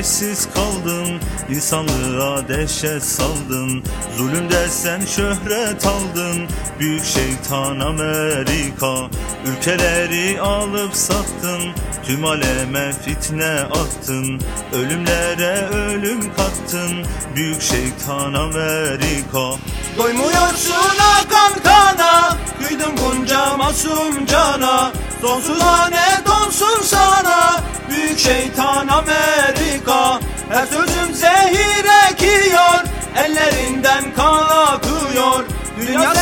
eşsiz kaldın İnsanlığa dehşet saldın. Zulümde sen şöhret aldın Büyük şeytan Amerika. Ülkeleri alıp sattın Tüm aleme fitne attın. Ölümlere ölüm kattın Büyük şeytan Amerika. Doymuyorsun akan kana Kıydın bunca masum cana. Sonsuza ne donsun Ellerinden kan akıyor Dünya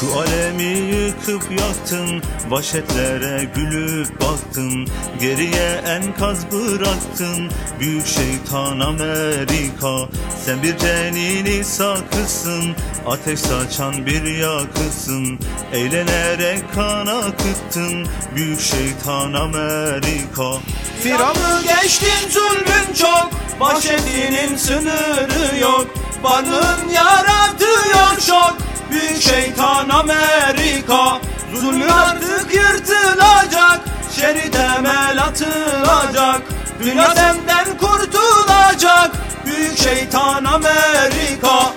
Şu alemi yıkıp yaktın Vahşetlere gülüp baktın. Geriye enkaz bıraktın Büyük şeytan Amerika. Sen bir cenini sakısın Ateş saçan bir yakısın Eğlenerek kan akıttın Büyük şeytan Amerika. Firavunu geçtin zulmün çok. Vahşetinin sınırı yok. Varlığın yaratıyor şok Büyük şeytan Amerika. Zulmün artık yırtılacak Şeri temel atılacak. Dünya senden kurtulacak Büyük şeytan Amerika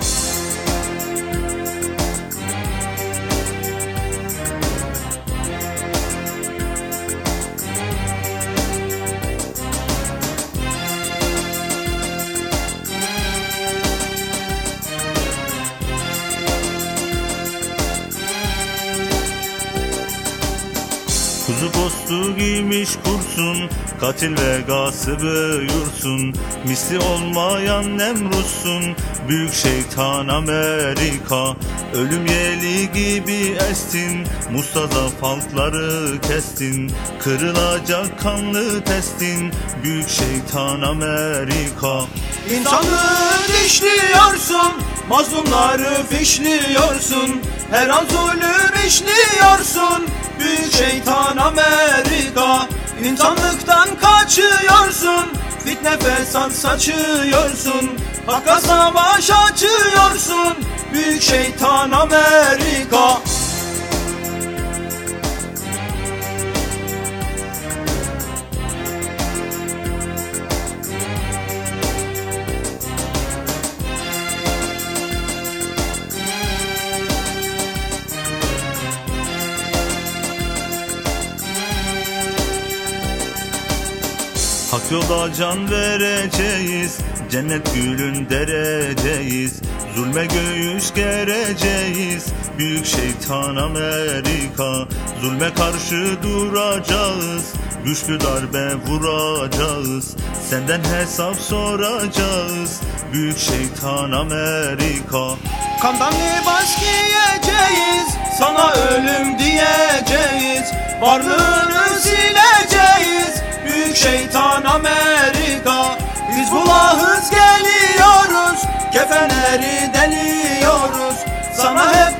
Kuzu postu giymiş kursun Katil ve gasıbı yursun Misli olmayan Nemrutsun Büyük şeytan Amerika. Ölüm yeli gibi estin Mustazaf halkları kestin. Kırılacak kanlı testin Büyük şeytan Amerika. İnsanlığı dişliyorsun Mazlumları fişliyorsun Her an zulüm işliyorsun Büyük şeytan Amerika İnsanlıktan kaçıyorsun. Fitne fesat saçıyorsun Hakka savaş açıyorsun. Büyük şeytan Amerika Hak yolda can vereceğiz Cennet gülün dereceğiz Zulme göğüs gereceğiz Büyük şeytan Amerika. Zulme karşı duracağız Güçlü darbe vuracağız. Senden hesap soracağız Büyük şeytan Amerika. Kandan libas giyeceğiz Sana ölüm diyeceğiz. Varlığını Büyük şeytan Amerika. Biz bulahız geliyoruz Kefenleri deliyoruz. Sana hep